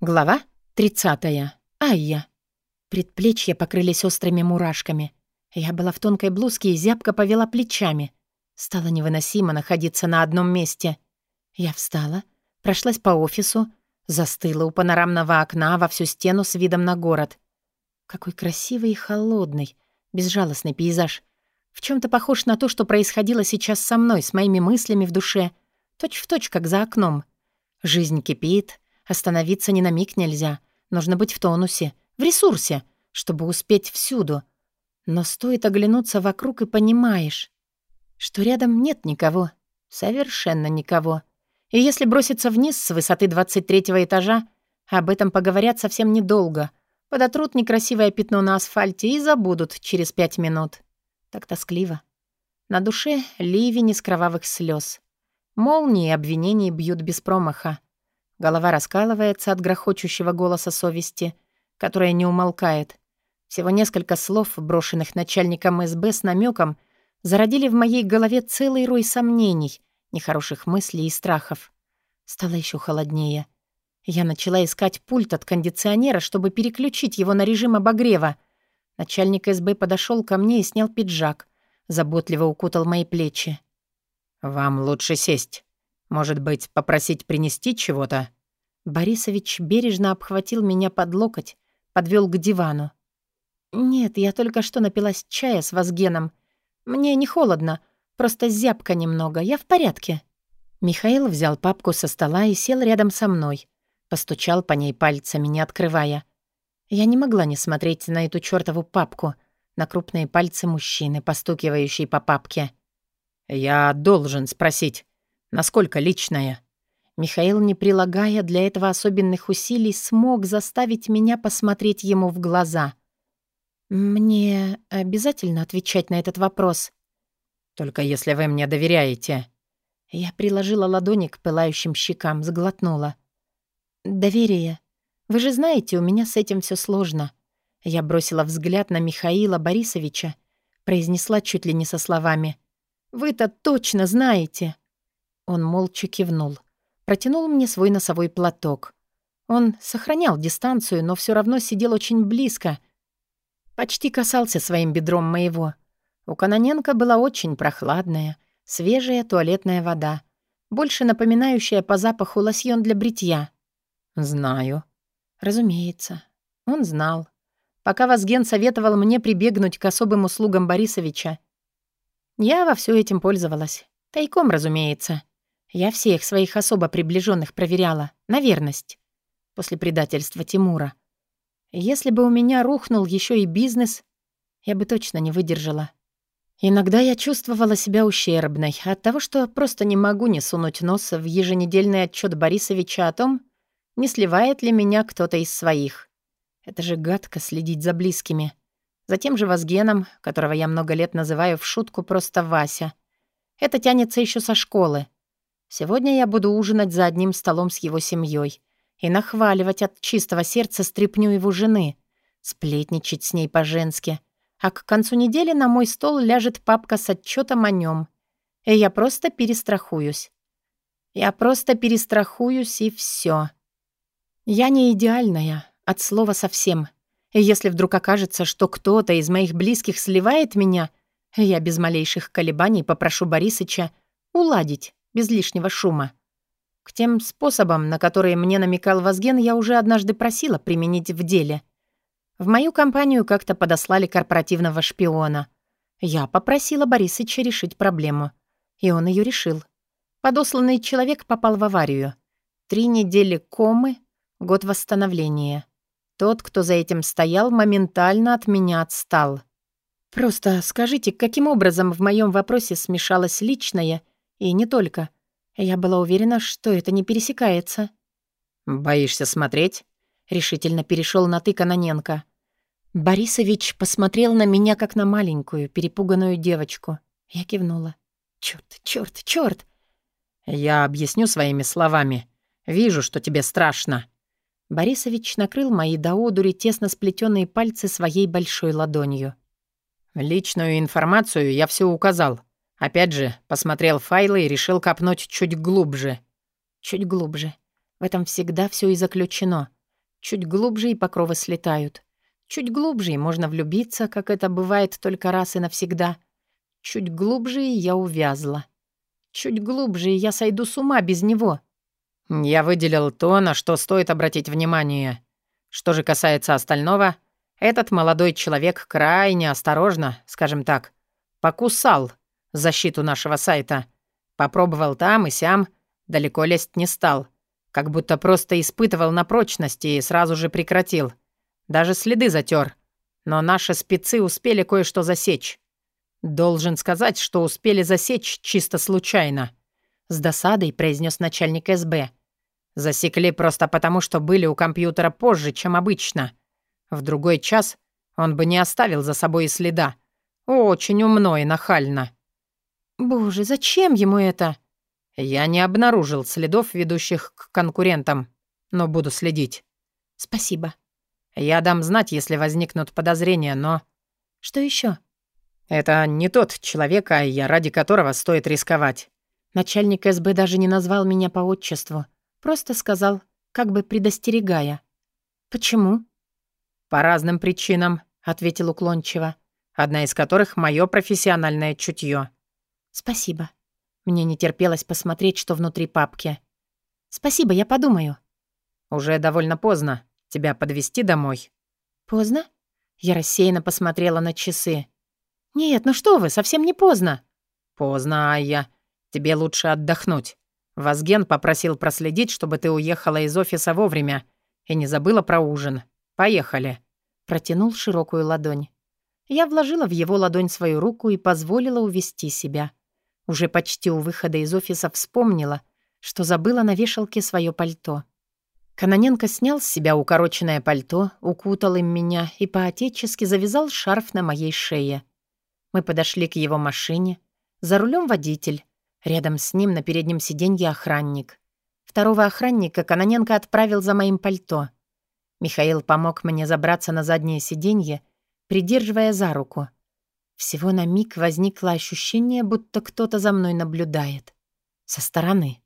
Глава 30. Айя. Предплечья покрылись острыми мурашками. Я была в тонкой блузке и зябко повела плечами. Стало невыносимо находиться на одном месте. Я встала, прошлась по офису, застыла у панорамного окна во всю стену с видом на город. Какой красивый и холодный, безжалостный пейзаж. В чем то похож на то, что происходило сейчас со мной, с моими мыслями в душе. Точь в точь, как за окном. Жизнь кипит, остановиться ни на миг нельзя. Нужно быть в тонусе, в ресурсе, чтобы успеть всюду. Но стоит оглянуться вокруг и понимаешь, что рядом нет никого, совершенно никого. И если броситься вниз с высоты 23 этажа, об этом поговорят совсем недолго. Подотрут некрасивое пятно на асфальте и забудут через пять минут. Так тоскливо. На душе ливень из кровавых слез. Молнии обвинений бьют без промаха. Голова раскалывается от грохочущего голоса совести, которая не умолкает. Всего несколько слов, брошенных начальником СБ с намеком, зародили в моей голове целый рой сомнений, нехороших мыслей и страхов. Стало еще холоднее. Я начала искать пульт от кондиционера, чтобы переключить его на режим обогрева. Начальник СБ подошел ко мне и снял пиджак, заботливо укутал мои плечи. «Вам лучше сесть. Может быть, попросить принести чего-то?» Борисович бережно обхватил меня под локоть, подвел к дивану. «Нет, я только что напилась чая с Вазгеном. Мне не холодно, просто зябко немного, я в порядке». Михаил взял папку со стола и сел рядом со мной. Постучал по ней пальцами, не открывая. Я не могла не смотреть на эту чёртову папку, на крупные пальцы мужчины, постукивающие по папке. «Я должен спросить, насколько личная?» Михаил, не прилагая для этого особенных усилий, смог заставить меня посмотреть ему в глаза. «Мне обязательно отвечать на этот вопрос?» «Только если вы мне доверяете». Я приложила ладони к пылающим щекам, сглотнула. «Доверие. Вы же знаете, у меня с этим все сложно». Я бросила взгляд на Михаила Борисовича, произнесла чуть ли не со словами. «Вы-то точно знаете!» Он молча кивнул. Протянул мне свой носовой платок. Он сохранял дистанцию, но все равно сидел очень близко. Почти касался своим бедром моего. У Каноненко была очень прохладная, свежая туалетная вода, больше напоминающая по запаху лосьон для бритья. «Знаю». «Разумеется». Он знал. Пока Вазген советовал мне прибегнуть к особым услугам Борисовича, я во все этим пользовалась. Тайком, разумеется. Я всех своих особо приближенных проверяла. На верность. После предательства Тимура. Если бы у меня рухнул еще и бизнес, я бы точно не выдержала. Иногда я чувствовала себя ущербной от того, что просто не могу не сунуть нос в еженедельный отчет Борисовича о том, не сливает ли меня кто-то из своих. Это же гадко следить за близкими. Затем же Вазгеном, которого я много лет называю в шутку просто Вася. Это тянется еще со школы. Сегодня я буду ужинать за одним столом с его семьей и нахваливать от чистого сердца стряпню его жены, сплетничать с ней по-женски. А к концу недели на мой стол ляжет папка с отчетом о нем. И я просто перестрахуюсь. Я просто перестрахуюсь, и все. Я не идеальная, от слова совсем. И если вдруг окажется, что кто-то из моих близких сливает меня, я без малейших колебаний попрошу Борисыча уладить, без лишнего шума. К тем способам, на которые мне намекал Вазген, я уже однажды просила применить в деле. В мою компанию как-то подослали корпоративного шпиона. Я попросила Борисыча решить проблему. И он ее решил. Подосланный человек попал в аварию. Три недели комы, год восстановления. Тот, кто за этим стоял, моментально от меня отстал. Просто скажите, каким образом в моем вопросе смешалось личное и не только? Я была уверена, что это не пересекается. «Боишься смотреть?» — решительно перешел на ты Каноненко. Борисович посмотрел на меня, как на маленькую, перепуганную девочку. Я кивнула. «Чёрт, чёрт, чёрт!» «Я объясню своими словами. Вижу, что тебе страшно». Борисович накрыл мои до одури тесно сплетенные пальцы своей большой ладонью. «Личную информацию я все указал. Опять же, посмотрел файлы и решил копнуть чуть глубже». «Чуть глубже. В этом всегда все и заключено. Чуть глубже и покровы слетают. Чуть глубже и можно влюбиться, как это бывает только раз и навсегда. Чуть глубже и я увязла. Чуть глубже и я сойду с ума без него. Я выделил то, на что стоит обратить внимание. Что же касается остального, этот молодой человек крайне осторожно, скажем так, покусал защиту нашего сайта. Попробовал там и сям, далеко лезть не стал. Как будто просто испытывал на прочность и сразу же прекратил. Даже следы затер. Но наши спецы успели кое-что засечь. Должен сказать, что успели засечь чисто случайно. С досадой произнес начальник СБ. Засекли просто потому, что были у компьютера позже, чем обычно. В другой час он бы не оставил за собой и следа. Очень умно и нахально. «Боже, зачем ему это?» «Я не обнаружил следов, ведущих к конкурентам, но буду следить». «Спасибо». «Я дам знать, если возникнут подозрения, но...» «Что еще? «Это не тот человек, а я ради которого стоит рисковать». Начальник СБ даже не назвал меня по отчеству. Просто сказал, как бы предостерегая. «Почему?» «По разным причинам», — ответил уклончиво. «Одна из которых — мое профессиональное чутье. «Спасибо». Мне не терпелось посмотреть, что внутри папки. «Спасибо, я подумаю». «Уже довольно поздно. Тебя подвести домой?» «Поздно?» Я рассеянно посмотрела на часы. «Нет, ну что вы, совсем не поздно». «Поздно, Айя. Тебе лучше отдохнуть. Вазген попросил проследить, чтобы ты уехала из офиса вовремя и не забыла про ужин. Поехали». Протянул широкую ладонь. Я вложила в его ладонь свою руку и позволила увести себя. Уже почти у выхода из офиса вспомнила, что забыла на вешалке свое пальто. Каноненко снял с себя укороченное пальто, укутал им меня и поотечески завязал шарф на моей шее. Мы подошли к его машине. За рулем водитель. Рядом с ним на переднем сиденье охранник. Второго охранника Каноненко отправил за моим пальто. Михаил помог мне забраться на заднее сиденье, придерживая за руку. Всего на миг возникло ощущение, будто кто-то за мной наблюдает. Со стороны.